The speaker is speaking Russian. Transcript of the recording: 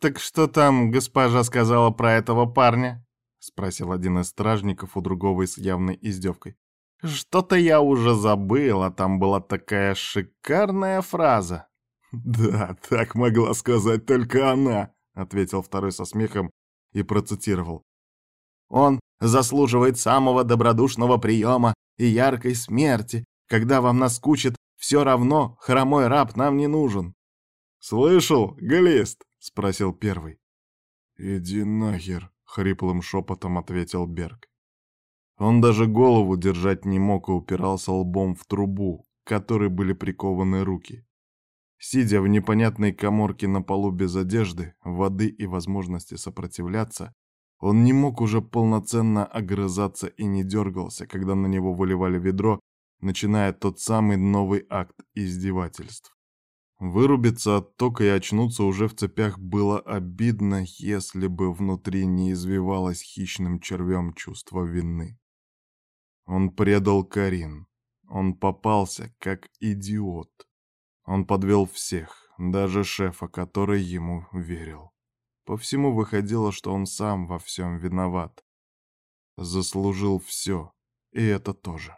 так что там госпожа сказала про этого парня?» — спросил один из стражников у другого с явной издевкой. «Что-то я уже забыл, а там была такая шикарная фраза». «Да, так могла сказать только она», — ответил второй со смехом и процитировал. «Он заслуживает самого добродушного приема и яркой смерти. Когда вам наскучит, все равно хромой раб нам не нужен». «Слышал, Глист?» — спросил первый. «Иди нахер», — хриплым шепотом ответил Берг. Он даже голову держать не мог и упирался лбом в трубу, к которой были прикованы руки. Сидя в непонятной коморке на полу без одежды, воды и возможности сопротивляться, он не мог уже полноценно огрызаться и не дергался, когда на него выливали ведро, начиная тот самый новый акт издевательств. Вырубиться от тока и очнуться уже в цепях было обидно, если бы внутри не извивалось хищным червем чувство вины. Он предал Карин. Он попался, как идиот. Он подвел всех, даже шефа, который ему верил. По всему выходило, что он сам во всем виноват. Заслужил все, и это тоже.